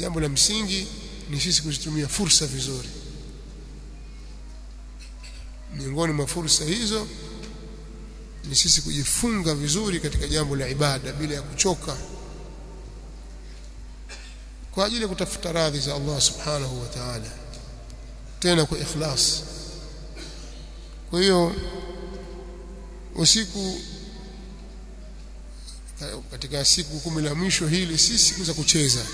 jambo la msingi ni sisi kuzitumia fursa vizuri. Miongoni mwa fursa hizo ni sisi kujifunga vizuri katika jambo la ibada bila ya kuchoka. Kwa ajili ya kutafuta radhi za Allah subhanahu wa ta'ala. Tena kwa ikhlas. Kwa hiyo usiku katika siku kumi la mwisho hili si siku za kucheza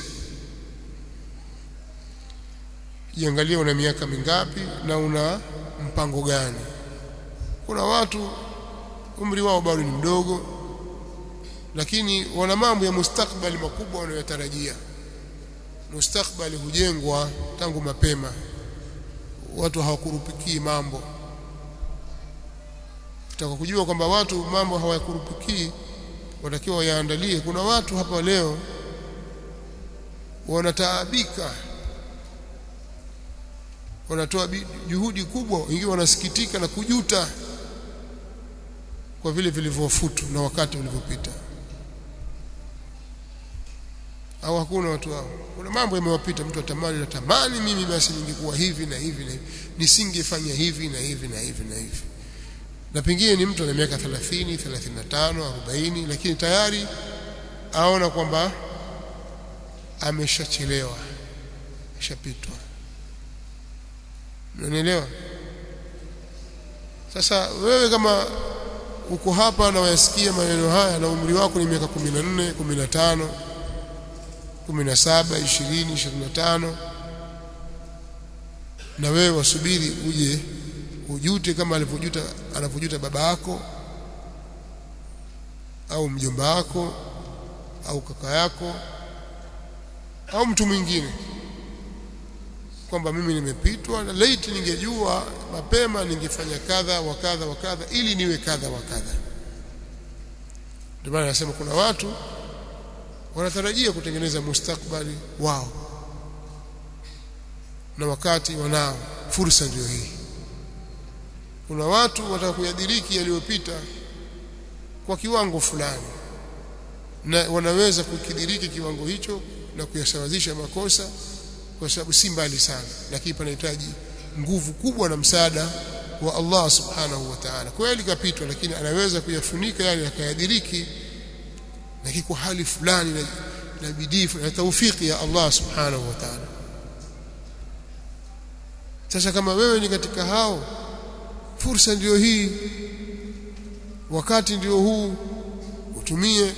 jiangalie una miaka mingapi na una mpango gani. Kuna watu umri wao bado ni mdogo lakini wana mambo ya mustakbali makubwa wanayotarajia mustakbali hujengwa tangu mapema. Watu hawakurupikii mambo. Tutaka kujua kwamba watu mambo hawakurupikii watakiwa wayaandalie. Kuna watu hapa leo wanataabika wanatoa juhudi kubwa wengine wanasikitika na kujuta kwa vile vilivyofutu na wakati ulivyopita. Au hakuna watu hao? Kuna mambo yamewapita mtu atamani natamani mimi basi ningekuwa hivi na hivi na hivi. Nisingefanya hivi na hivi na hivi na hivi. Na pengine ni mtu ana miaka 30 35 40 lakini tayari aona kwamba ameshachelewa ashapitwa unanielewa? Sasa wewe kama uko hapa na wayasikia maneno haya na umri wako ni miaka 14 15 17 20 25 na wewe wasubiri uje ujute kama alivyojuta anavyojuta baba yako au mjomba wako au kaka yako au mtu mwingine kwamba mimi nimepitwa na late ningejua mapema ningefanya kadha wa kadha wa kadha ili niwe kadha wa kadha. Ndio maana nasema kuna watu wanatarajia kutengeneza mustakbali wao. Na wakati wanao fursa ndio hii. Kuna watu wataka kuyadiriki yaliyopita kwa kiwango fulani na wanaweza kukidiriki kiwango hicho na kuyasawazisha makosa kwa sababu si mbali sana lakini panahitaji nguvu kubwa na msaada wa Allah subhanahu wa ta'ala. Kweli kapitwa lakini anaweza kuyafunika yale yakayadiriki lakini kwa hali fulani na, na bidii na taufiki ya Allah subhanahu wa ta'ala. Sasa kama wewe ni katika hao fursa ndiyo hii wakati ndio huu utumie.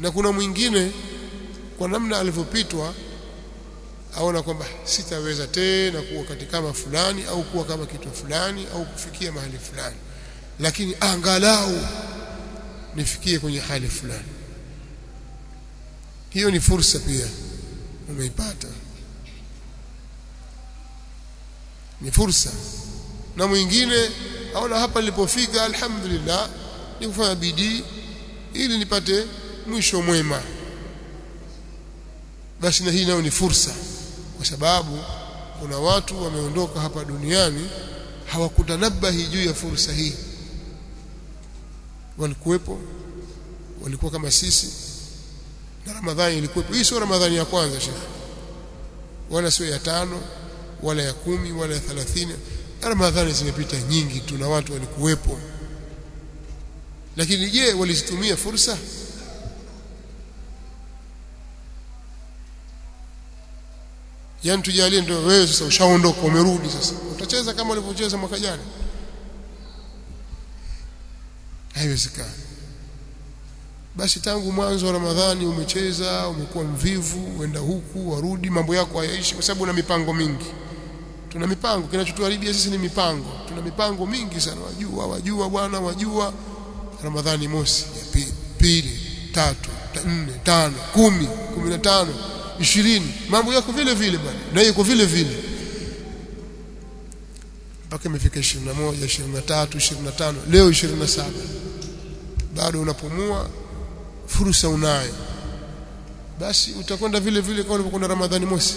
Na kuna mwingine kwa namna alivyopitwa aona kwamba sitaweza tena kuwa katika kama fulani au kuwa kama kitu fulani au kufikia mahali fulani. Lakini angalau nifikie kwenye hali fulani. Hiyo ni fursa pia umeipata ni fursa. Na mwingine aona hapa nilipofika alhamdulillah ni kufanya bidii ili nipate mwisho mwema. Basi na hii nayo ni fursa sababu kuna watu wameondoka hapa duniani hawakutanabahi juu ya fursa hii. Walikuwepo walikuwa kama sisi na Ramadhani ilikuwepo. Hii sio Ramadhani ya kwanza shekhi wala sio ya tano wala ya kumi wala ya thalathini. Ramadhani zimepita nyingi tu na watu walikuwepo. Lakini je walizitumia fursa yani tujalie ndio wewe sasa ushaondoka umerudi sasa. Utacheza kama ulivyocheza mwaka jana? Haiwezekani. Basi tangu mwanzo wa Ramadhani umecheza umekuwa mvivu uenda huku warudi mambo yako hayaishi kwa sababu una mipango mingi. Tuna mipango kinachotuharibia sisi ni mipango. Tuna mipango mingi sana. Wajua wajua bwana wajua. Ramadhani mosi ya pili, pili tatu nne tano kumi kumi na tano ishirini. Mambo yako vile vile bwana. Na yuko vile vile. Mpaka imefika 21 23 25 leo 27 bado unapumua. Fursa unayo. Basi utakwenda vile vile kama ulivyokwenda Ramadhani mosi.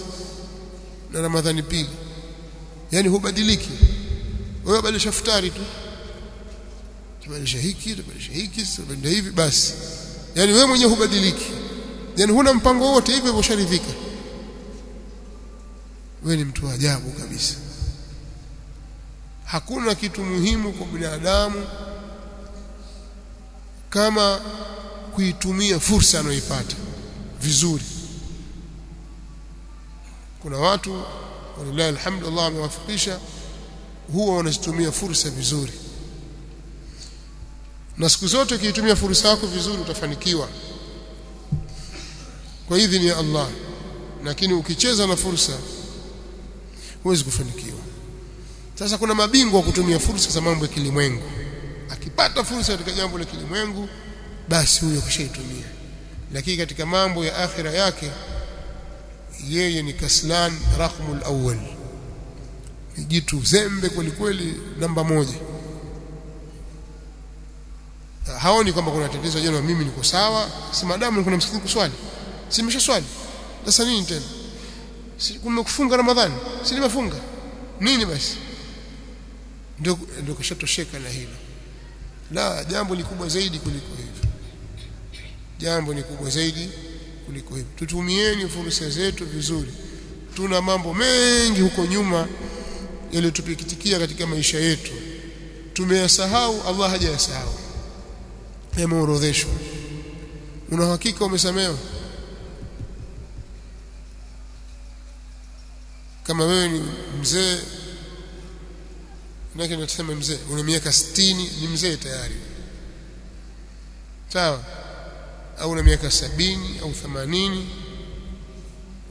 Na Ramadhani pili. Yani hubadiliki. Wewe badilisha futari tu. Tabadilisha hiki tubadilisha hiki sasa hivi basi. Yani wewe mwenyewe hubadiliki yani huna mpango wote hivyo hivyo usharidhika. Wewe ni mtu ajabu kabisa. Hakuna kitu muhimu kwa binadamu kama kuitumia fursa anayoipata vizuri. Kuna watu walilahi alhamdulillah amewafikisha huwa wanazitumia fursa vizuri. Na siku zote ukiitumia fursa yako vizuri utafanikiwa kwa idhini ya Allah. Lakini ukicheza na fursa huwezi kufanikiwa. Sasa kuna mabingwa wa kutumia fursa za mambo ya kilimwengu. Akipata fursa katika jambo la kilimwengu basi huyo kishaitumia. Lakini katika mambo ya akhira yake yeye ni kaslan rahmul awwal. Ni jitu zembe kweli kweli namba moja. Haoni kwamba kuna tatizo jana mimi niko sawa? Si madamu kuna msikiti kuswali si nimesha swali. Sasa nini tena? Kumekufunga ramadhani? Si nimefunga? Nini basi? Ndio ndio kishatosheka na hilo. La jambo ni kubwa zaidi kuliko hivyo. Jambo ni kubwa zaidi kuliko hivyo. Tutumieni fursa zetu vizuri. Tuna mambo mengi huko nyuma yaliyotupikitikia katika maisha yetu. Tumeyasahau Allah hajayasahau. Yameorodheshwa. Una hakika umesamehewa kama wewe ni mzee nake nasema mzee. Una miaka 60 ni mzee tayari. Sawa? Au una miaka sabini au themanini.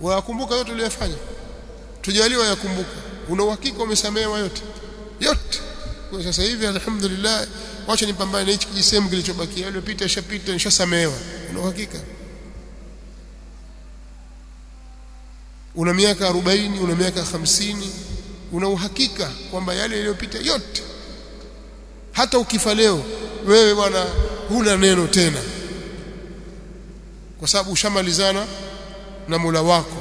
Wakumbuka yote uliyofanya tujaliwa yakumbuka una uhakika umesamehewa yote? Yote. Kwa sasa hivi alhamdulillah wacha nipambane na hichi kijisehemu kilichobakia. Yaliyopita yashapita nishasamehewa. Una uhakika una miaka 40 una miaka 50 una uhakika kwamba yale yaliyopita yote hata ukifa leo wewe bwana huna neno tena. Kwa sababu ushamalizana na Mola wako.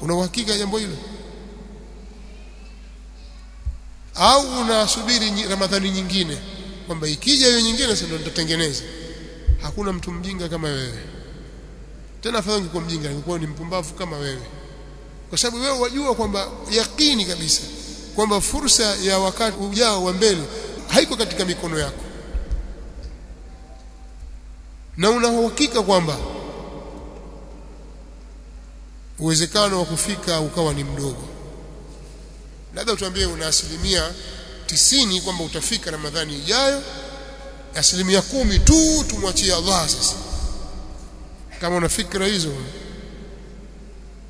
Una uhakika jambo hilo? Au unasubiri Ramadhani nyingine kwamba ikija hiyo nyingine sasa nitatengeneza. Hakuna mtu mjinga kama wewe. Tena fadhali ungekuwa mjinga ungekuwa ni mpumbavu kama wewe kwa sababu wewe wajua kwamba yakini kabisa kwamba fursa ya wakati ujao wa mbele haiko katika mikono yako. Na una uhakika kwamba uwezekano wa kufika ukawa ni mdogo. Labda utuambie una asilimia tisini kwamba utafika Ramadhani ijayo asilimia kumi tu tumwachie Allah sasa. Kama una fikra hizo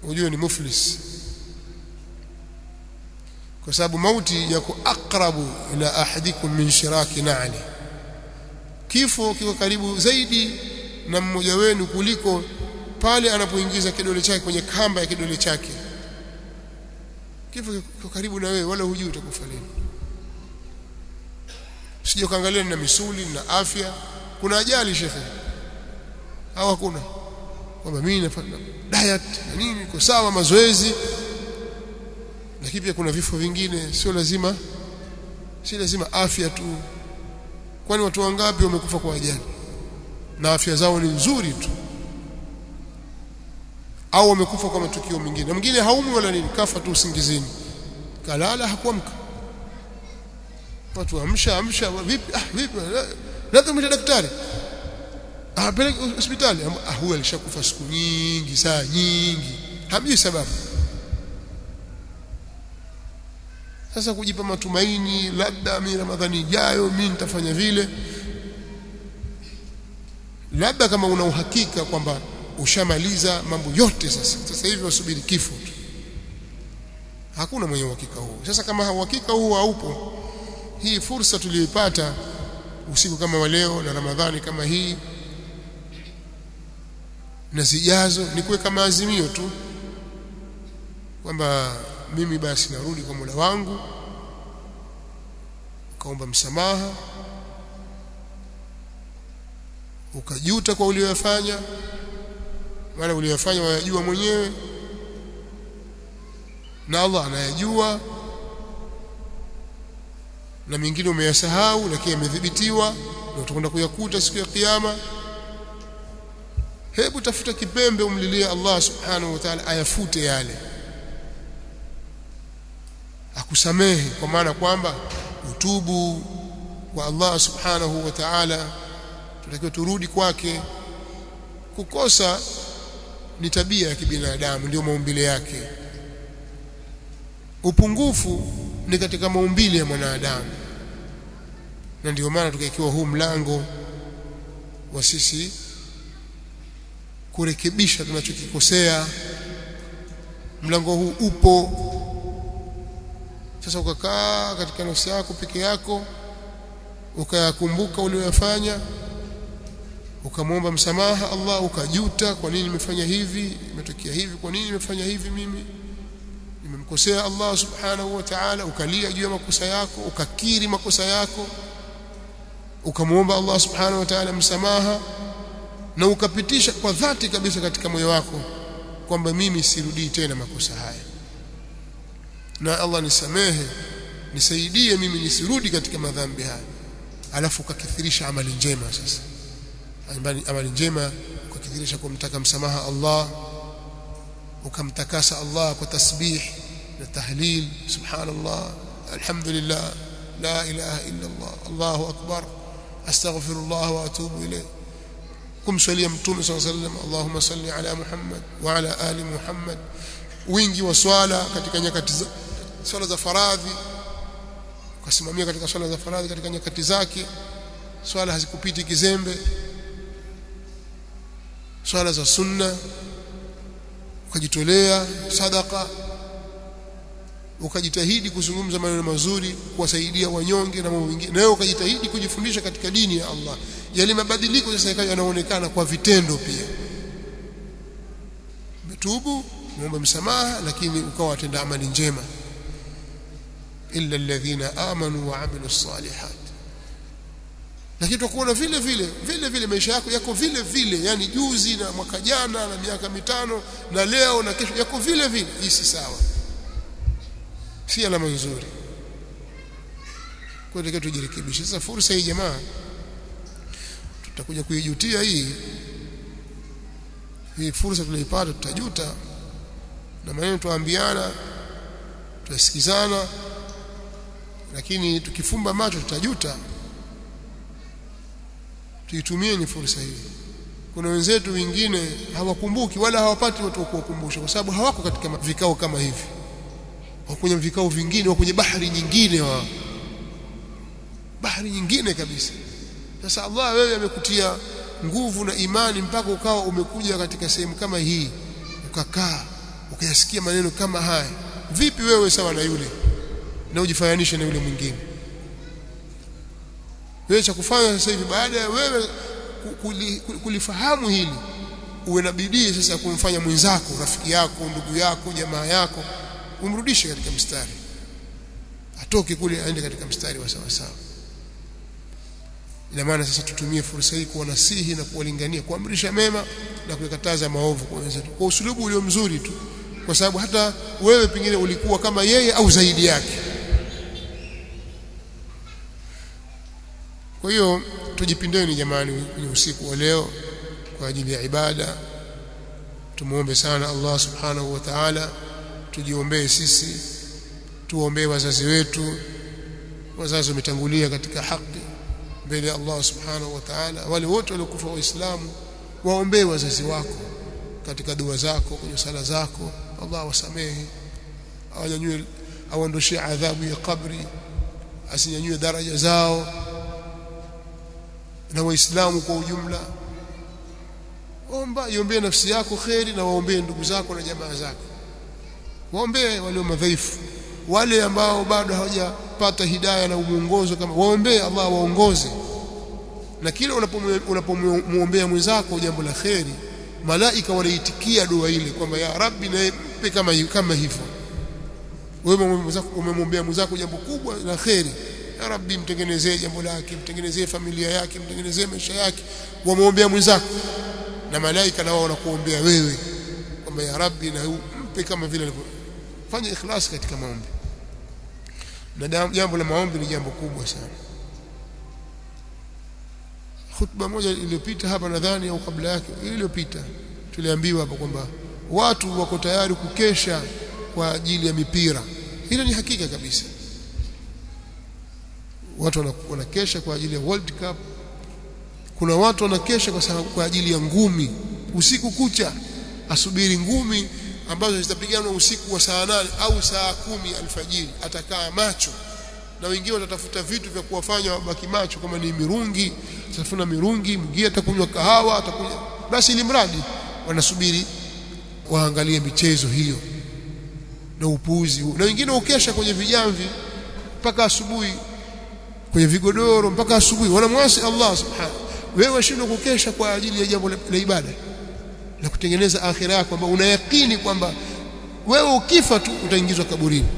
ujue ni muflis. Kwa sababu mauti yako akrabu ila ahadikum min shiraki na'li. Kifo kiko karibu zaidi na mmoja wenu kuliko pale anapoingiza kidole chake kwenye kamba ya kidole chake. Kifo kiko karibu na wewe wala hujui utakufa lini. Sije kaangalia na misuli na afya. Kuna ajali shekhe au hakuna kwamba mimi nafanya diet na nini kwa sawa mazoezi. Lakini pia kuna vifo vingine sio lazima si lazima afya tu. Kwani watu wangapi wamekufa kwa ajali? Na afya zao ni nzuri tu. Au wamekufa kwa matukio mengine. Mwingine haumwi wala nini kafa tu usingizini. Kalala hakuamka. Watu amsha amsha vipi? Ah vipi? Lazima daktari ah peleke hospitali ah huyu alishakufa siku nyingi saa nyingi. Hamjui sababu. Sasa kujipa matumaini labda mimi ramadhani ijayo mimi nitafanya vile. Labda kama una uhakika kwamba ushamaliza mambo yote sasa. Sasa hivi wasubiri kifo hakuna mwenye uhakika huo. Sasa kama uhakika huo haupo hii fursa tuliyoipata usiku kama wa leo na ramadhani kama hii na zijazo ni kuweka maazimio tu kwamba mimi basi narudi kwa Mola wangu ukaomba msamaha ukajuta kwa uliyofanya maana uliyofanya wayajua mwenyewe na Allah anayajua na mingine umeyasahau lakini yamedhibitiwa na utakwenda kuyakuta siku ya kiyama hebu tafuta kipembe umlilie Allah subhanahu wa ta'ala ayafute yale. Akusamehe kwa maana kwamba utubu kwa Allah subhanahu wa ta'ala tunatakiwa turudi kwake. Kukosa ni tabia ya kibinadamu ndio maumbile yake. Upungufu ni katika maumbile ya mwanadamu. Na ndio maana tukaikiwa huu mlango wa sisi kurekebisha tunachokikosea. Mlango huu upo. Sasa ukakaa katika nafsi yako peke yako ukayakumbuka uliyofanya ukamwomba msamaha Allah ukajuta kwa nini nimefanya hivi imetokea hivi kwa nini nimefanya hivi mimi? Nimemkosea Allah subhanahu wa ta'ala ukalia juu ya makosa yako ukakiri makosa yako ukamwomba Allah subhanahu wa ta'ala msamaha na ukapitisha kwa dhati kabisa katika moyo wako kwamba mimi sirudii tena makosa haya. Na Allah nisamehe nisaidie mimi nisirudi katika madhambi haya. Alafu ukakithirisha amali njema sasa. Amali njema ukakithirisha kumtaka msamaha Allah ukamtakasa Allah kwa tasbih na tahlil. Subhanallah alhamdulillah la ilaha illa Allah Allahu akbar. Astaghfirullah wa atubu ilayh kumswalia mtume sallallahu alayhi wasallam Allahumma salli ala Muhammad wa ala ali Muhammad. Wingi wa swala katika nyakati za swala za faradhi ukasimamia katika swala za faradhi katika nyakati zake swala hazikupiti kizembe. Swala za sunna ukajitolea sadaka ukajitahidi kuzungumza maneno mazuri kuwasaidia wanyonge na mambo mengine. Na wewe ukajitahidi kujifundisha katika dini ya Allah yale mabadiliko sasa yakawa yanaonekana kwa vitendo pia. Umetubu muombe msamaha lakini ukawa watenda amali njema. Illa alladhina amanu wa amilu salihat lakini tutakuona vile vile vile vile maisha yako yako vile vile yani juzi na mwaka jana na miaka mitano na leo na kesho yako vile vile. Hii si sawa. Si alama nzuri. Kwa hiyo tujirekebishe. Sasa fursa hii jamaa tutakuja kuijutia hii. Hii fursa tuliipata tutajuta. Na maneno tuambiana tutasikizana. Lakini tukifumba macho tutajuta. Tuitumie ni fursa hii. Kuna wenzetu wengine hawakumbuki wala hawapati watu wa kuwakumbusha kwa sababu hawako katika vikao kama hivi. Wako kwenye vikao vingine wako kwenye bahari nyingine wa bahari nyingine kabisa sasa Allah wewe amekutia nguvu na imani mpaka ukawa umekuja katika sehemu kama hii ukakaa ukayasikia maneno kama haya. Vipi wewe sawa na yule? Na ujifananishe na yule mwingine. Wewe cha kufanya sasa hivi baada ya wewe kulifahamu hili uwe na bidii sasa kumfanya mwenzako rafiki yako ndugu yako jamaa yako umrudishe katika mstari. Atoke kule aende katika mstari wa sawa sawa ina maana sasa tutumie fursa hii kuwanasihi na kuwalingania kuamrisha mema na kuikataza maovu kwa wenzetu. Kwa usulubu ulio mzuri tu kwa sababu hata wewe pengine ulikuwa kama yeye au zaidi yake. Kwa hiyo tujipindeni jamani kwenye usiku wa leo kwa ajili ya ibada. Tumuombe sana Allah subhanahu wa ta'ala tujiombee sisi tuombee wazazi wetu wazazi wametangulia katika haki mbele ya Allah subhanahu wa ta'ala. Wale wote waliokufa waislamu waombee wazazi wako katika dua zako kwenye sala zako. Allah wasamehe awanyanyue awaondoshee adhabu ya kabri asinyanyue daraja zao. Na waislamu kwa ujumla omba iombee nafsi yako kheri na waombee ndugu zako na jamaa zako. Waombee walio madhaifu wale ambao bado hawajapata hidayah na mwongozo kama waombee Allah waongoze. Na kile unapomwombea mwenzako jambo la kheri malaika wanaitikia dua ile kwamba ya rabbi na mpe kama kama hivyo. Wewe umemwombea mwenzako jambo kubwa la kheri. Ya rabbi mtengenezee jambo lake mtengenezee familia yake mtengenezee maisha yake. Wamwombea mwenzako. Na malaika nao wanakuombea wewe kwamba ya rabbi na mpe kama vile fanya ikhlas katika maombi na jambo la maombi ni jambo kubwa sana. Khutba moja iliyopita hapa nadhani au kabla yake iliyopita tuliambiwa hapa kwamba watu wako tayari kukesha kwa ajili ya mipira. Hilo ni hakika kabisa. Watu wanakesha kwa ajili ya World Cup. Kuna watu wanakesha kwa kwa ajili ya ngumi. Usiku kucha asubiri ngumi ambazo zitapiganwa usiku wa saa nane au saa kumi alfajiri. Atakaa macho na wengine watatafuta vitu vya kuwafanya wabaki macho kama ni mirungi atafuna mirungi mwingine atakunywa kahawa atakunywa. Basi ili mradi wanasubiri waangalie michezo hiyo na upuuzi huo. Na wengine ukesha kwenye vijamvi mpaka asubuhi kwenye vigodoro mpaka asubuhi. Wanamwasi Allah subhanahu wewe washindwa kukesha kwa ajili ya jambo la ibada na kutengeneza akhira yako kwamba unayakini kwamba wewe ukifa tu utaingizwa kaburini.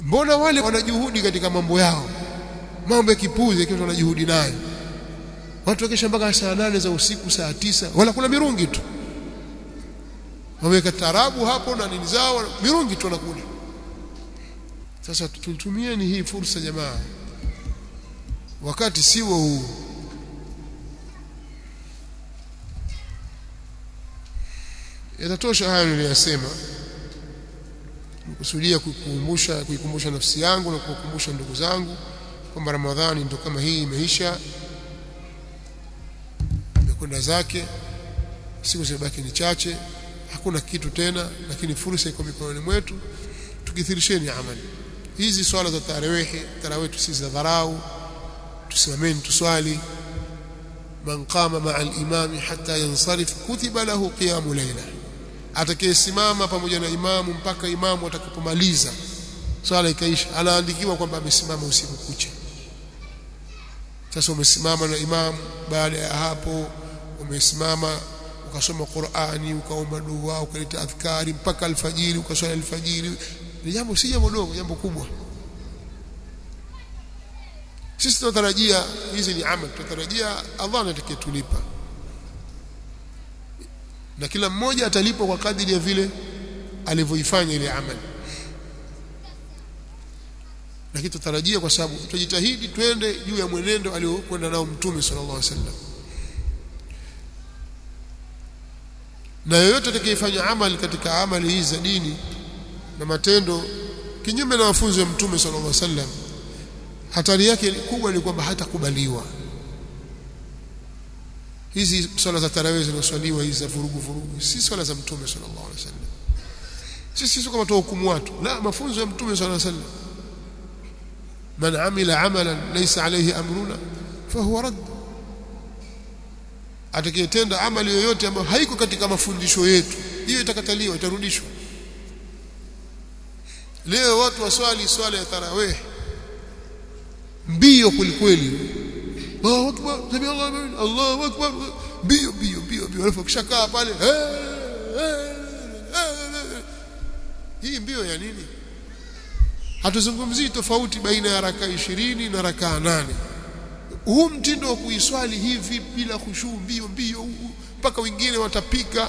Mbona wale wanajuhudi katika mambo yao? Mambo ya kipuzi kitu wanajuhudi nayo. Watu wakesha mpaka saa nane za usiku saa tisa wala kuna mirungi tu. Wameweka tarabu hapo na nini zao mirungi tu wanakula sasa tutumieni hii fursa jamaa. Wakati siwo huu yatatosha hayo niliyosema nikusudia kuikumbusha kuikumbusha nafsi yangu na kukumbusha ndugu zangu kwamba Ramadhani ndio kama hii imeisha. Imekwenda zake. Siku zimebaki ni chache. Hakuna kitu tena lakini fursa iko mikononi mwetu. Tukithirisheni amali. Hizi swala za tarawehi tarawih dharau. Tusimameni tuswali. Man qama ma'a al-imam hatta yansarif kutiba lahu qiyamu layla atakayesimama pamoja na imamu mpaka imamu atakapomaliza swala ikaisha. Anaandikiwa kwamba amesimama usiku kucha. Sasa umesimama na imamu baada ya hapo umesimama ukasoma Qur'ani ukaomba dua ukaleta adhkari mpaka alfajiri ukaswali alfajiri. Ni jambo si jambo dogo jambo kubwa. Sisi tunatarajia hizi ni amali tunatarajia Allah atakayetulipa na kila mmoja atalipwa kwa kadiri ya vile alivyoifanya ile amali. Lakini tutarajia kwa sababu tutajitahidi twende juu ya mwenendo aliokwenda nao mtume sallallahu alaihi wasallam. Na yoyote atakayefanya amali katika amali hizi za dini na matendo kinyume na mafunzo ya mtume sallallahu alaihi wasallam hatari yake kubwa ni kwamba hatakubaliwa hizi swala za tarawih zinaswaliwa hizi za vurugu vurugu. Si swala za mtume sallallahu alaihi wasallam. Sisi sio kama tuhukumu watu. La mafunzo ya mtume sallallahu alaihi wasallam. Man amila amalan laysa alayhi amruna fahuwa radd. Atakayetenda amali yoyote ambayo haiko katika mafundisho yetu hiyo itakataliwa itarudishwa. Leo watu waswali swala ya tarawih. Mbio kwelikweli Allahu akbar sami Allah Allahu akbar. Bio bio bio bio alafu kishakaa pale. Hii mbio ya nini? Hatuzungumzii tofauti baina ya raka ishirini na raka nane. Huu mtindo wa kuiswali hivi bila khushuu mbio mbio mpaka wengine watapika.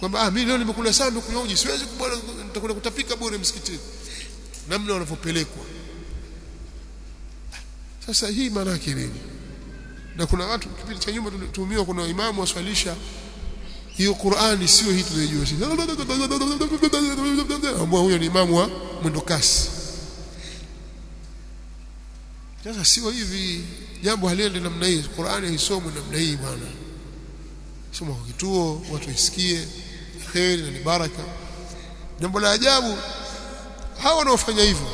Kwamba ah mimi leo nimekula sana kunywa uji siwezi kubwana nitakwenda kutapika bure msikitini. Namna wanavyopelekwa sasa hii maana yake nini? Na kuna watu kipindi cha nyuma tulitumiwa kuna imamu waswalisha hiyo Qur'ani sio hii tunayojua sisi. Ambao huyo ni imamu wa mwendo kasi. Sasa sio hivi jambo haliende namna hii. Qur'ani haisomwi namna hii bwana. Soma kwa kituo watu isikie kheri na baraka. Jambo la ajabu hawa wanaofanya hivyo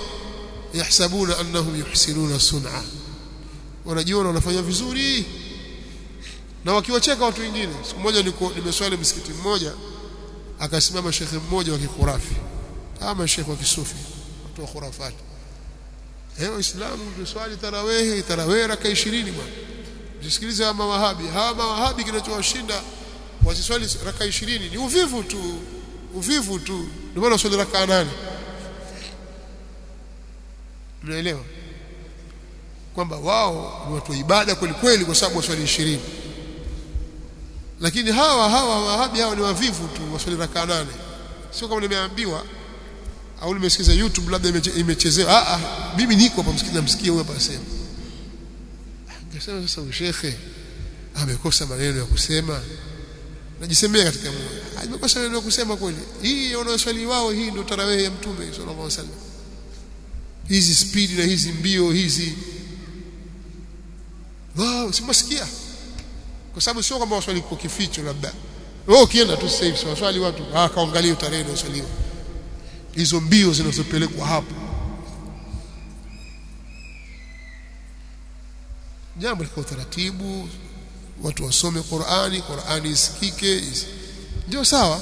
yahsabuna annahum yuhsinuna sun'a wanajiona wanafanya vizuri. Na wakiwacheka watu wengine siku moja niko nimeswali msikiti mmoja akasimama shekhe mmoja wa kikhurafi. Ama shekhe wa kisufi watu wa khurafati eh waislamu tuswali tarawih tarawih raka 20 bwana. Msikilize hawa mawahabi. Hawa mawahabi kinachowashinda wasiswali raka 20 ni uvivu tu. Uvivu tu. Ndio maana swali raka 8 unaelewa kwamba wao ni watu wa ibada kweli kweli kwa sababu waswali 20 lakini hawa hawa wahabi hawa ni wavivu tu waswali rakaa nane. Sio kama nimeambiwa au nimesikiza YouTube labda imechezewa. Ah ah mimi niko hapa msikiza msikie huyo hapa asema ngesema sasa shekhe amekosa maneno ya kusema. Najisemea katika moyo. Amekosa maneno ya kusema kweli. Hii wanaoswali wao hii ndio tarawehe ya mtume sallallahu alaihi wasallam. Hizi spidi na hizi mbio hizi wow simasikia kwa sababu sio kwamba waswali kwa kificho labda. Wewe ukienda tu sasa hivi waswali watu ah kaangalia tarehe na uswaliwa hizo mbio zinazopelekwa hapo jambo liko taratibu watu wasome Qur'ani Qur'ani isikike ndio sawa.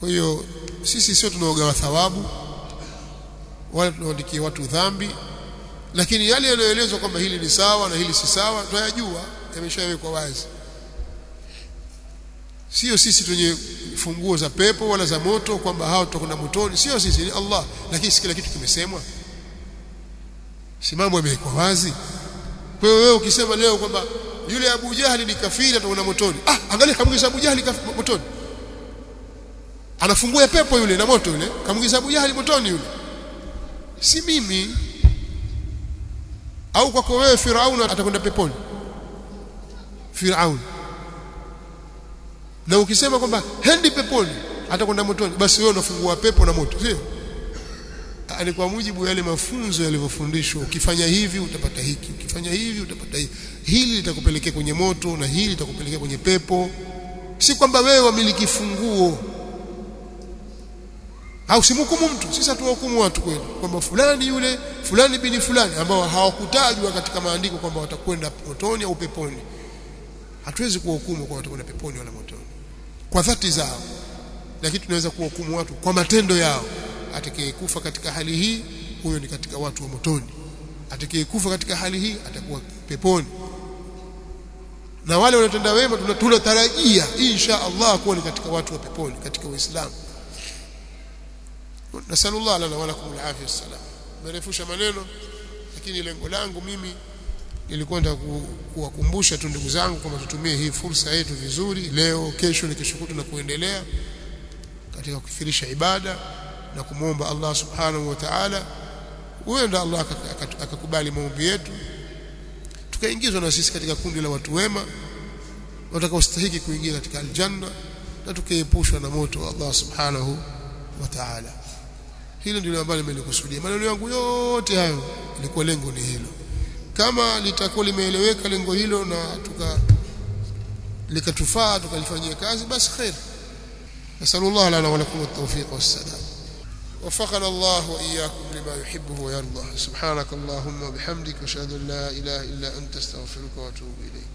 Kwa hiyo sisi sio tunaogawa thawabu wala tunaandikia watu dhambi lakini yale yanayoelezwa kwamba hili ni sawa na hili si sawa tunayajua yameshawekwa wazi. Sio sisi tunye funguo za pepo wala za moto kwamba hao tutakwenda motoni sio sisi ni Allah lakini kila kitu kimesemwa. Si mambo wazi. Kwa hiyo wewe ukisema leo kwamba yule Abu Jahali ni kafiri atakwenda motoni. Ah angalia kamwingiza Abu Jahali motoni. Anafungua pepo yule na moto yule kamwingiza Abu Jahali motoni yule si mimi au kwako wewe Firaun atakwenda peponi? Firaun. Na ukisema kwamba hendi peponi atakwenda motoni basi wewe unafungua pepo na moto sio ni kwa mujibu yale mafunzo yalivyofundishwa ukifanya hivi utapata hiki ukifanya hivi utapata hiki hili litakupelekea kwenye moto na hili litakupelekea kwenye pepo. Si kwamba wewe wamiliki funguo au simhukumu mtu. Sisi hatuwahukumu watu kweli. Kwamba fulani yule fulani bini fulani ambao hawakutajwa katika maandiko kwamba watakwenda motoni au peponi. Hatuwezi kuwahukumu kwa watakwenda peponi wala motoni. Kwa dhati zao. Lakini tunaweza kuwahukumu watu kwa matendo yao. Atakayekufa katika hali hii huyo ni katika watu wa motoni. Atakayekufa katika hali hii atakuwa peponi. Na wale wanaotenda wema tunatarajia insha Allah kuwa ni katika watu wa peponi katika Uislamu nasallallahu lana wa lakum alafia wassalam merefusha maneno lakini lengo langu mimi nilikwenda kuwakumbusha tu ndugu zangu kwamba tutumie hii fursa yetu vizuri leo kesho ni kesho na kuendelea katika kufirisha ibada na kumwomba Allah subhanahu wa ta'ala. Huenda Allah akakubali maombi yetu tukaingizwa na sisi katika kundi la watu wema watakaostahili kuingia katika aljanna na tukaepushwa na moto wa Allah subhanahu wa ta'ala hilo ndilo ambalo nimelikusudia maneno yangu yote hayo ilikuwa lengo ni hilo kama litakuwa limeeleweka lengo hilo na tuka likatufaa tukalifanyia kazi basi khair nasallallahu lana wa lakum at-tawfiq was-sadad وفقنا الله وإياكم لما يحبه ويرضى سبحانك اللهم وبحمدك أشهد أن لا إله إلا أنت استغفرك وأتوب إليك